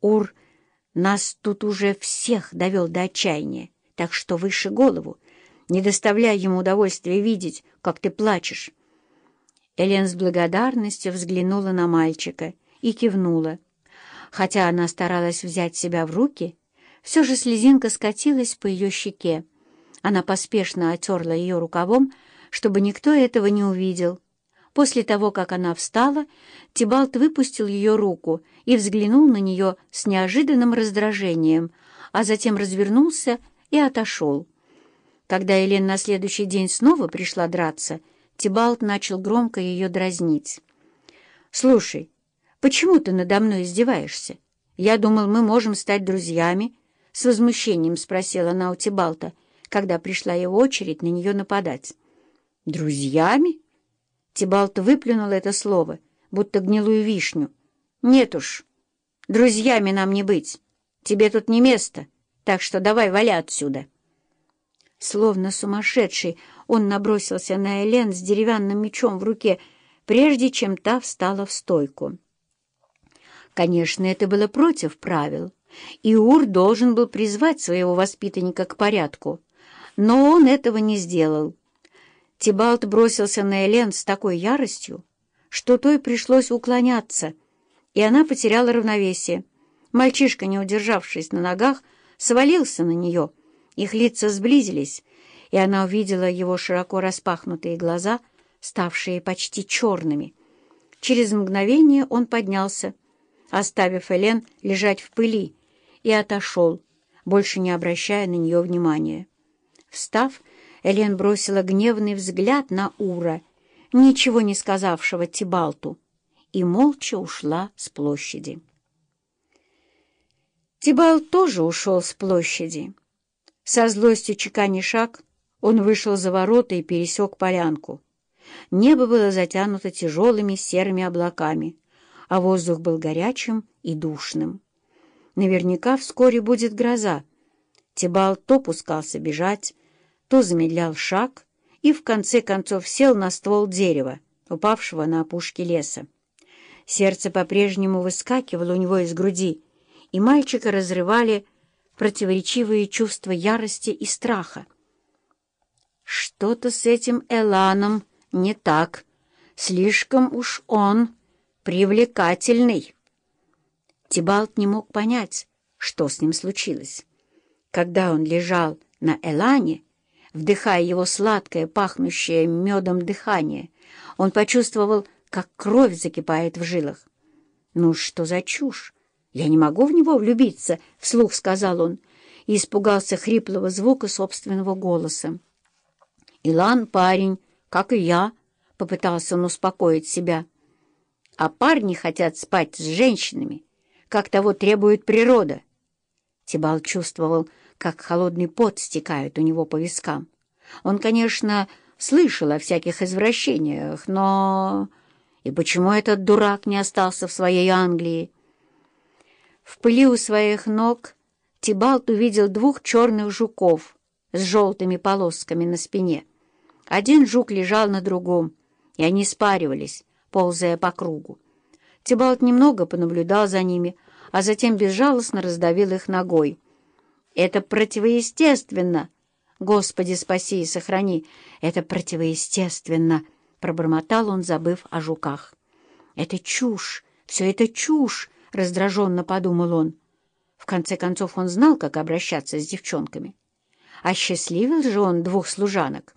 Ур нас тут уже всех довел до отчаяния, так что выше голову, не доставляя ему удовольствия видеть, как ты плачешь. Элен с благодарностью взглянула на мальчика и кивнула. Хотя она старалась взять себя в руки, все же слезинка скатилась по ее щеке. Она поспешно отерла ее рукавом, чтобы никто этого не увидел. После того, как она встала, Тибалт выпустил ее руку и взглянул на нее с неожиданным раздражением, а затем развернулся и отошел. Когда Елен на следующий день снова пришла драться, Тибалт начал громко ее дразнить. «Слушай, почему ты надо мной издеваешься? Я думал, мы можем стать друзьями», — с возмущением спросила она у Тибалта, когда пришла его очередь на нее нападать. «Друзьями?» Тибалт выплюнул это слово, будто гнилую вишню. «Нет уж, друзьями нам не быть. Тебе тут не место, так что давай валя отсюда». Словно сумасшедший, он набросился на Элен с деревянным мечом в руке, прежде чем та встала в стойку. Конечно, это было против правил, и Ур должен был призвать своего воспитанника к порядку, но он этого не сделал. Тибалт бросился на Элен с такой яростью, что той пришлось уклоняться, и она потеряла равновесие. Мальчишка, не удержавшись на ногах, свалился на нее — их лица сблизились, и она увидела его широко распахнутые глаза, ставшие почти черными. Через мгновение он поднялся, оставив Элен лежать в пыли, и отошел, больше не обращая на нее внимания. Встав, Элен бросила гневный взгляд на Ура, ничего не сказавшего Тибалту, и молча ушла с площади. Тибалт тоже ушел с площади. Со злостью чеканя шаг, он вышел за ворота и пересек полянку. Небо было затянуто тяжелыми серыми облаками, а воздух был горячим и душным. Наверняка вскоре будет гроза. Тибал то пускался бежать, то замедлял шаг и в конце концов сел на ствол дерева, упавшего на опушке леса. Сердце по-прежнему выскакивало у него из груди, и мальчика разрывали противоречивые чувства ярости и страха. Что-то с этим Эланом не так. Слишком уж он привлекательный. Тибалт не мог понять, что с ним случилось. Когда он лежал на Элане, вдыхая его сладкое, пахнущее медом дыхание, он почувствовал, как кровь закипает в жилах. Ну что за чушь? «Я не могу в него влюбиться», — вслух сказал он, и испугался хриплого звука собственного голоса. «Илан парень, как и я», — попытался он успокоить себя. «А парни хотят спать с женщинами, как того требует природа». Тибал чувствовал, как холодный пот стекает у него по вискам. Он, конечно, слышал о всяких извращениях, но... И почему этот дурак не остался в своей Англии? В пыли у своих ног Тибалт увидел двух черных жуков с желтыми полосками на спине. Один жук лежал на другом, и они спаривались, ползая по кругу. Тибалт немного понаблюдал за ними, а затем безжалостно раздавил их ногой. «Это противоестественно!» «Господи, спаси и сохрани! Это противоестественно!» — пробормотал он, забыв о жуках. «Это чушь! Все это чушь!» — раздраженно подумал он. В конце концов, он знал, как обращаться с девчонками. Осчастливил же он двух служанок.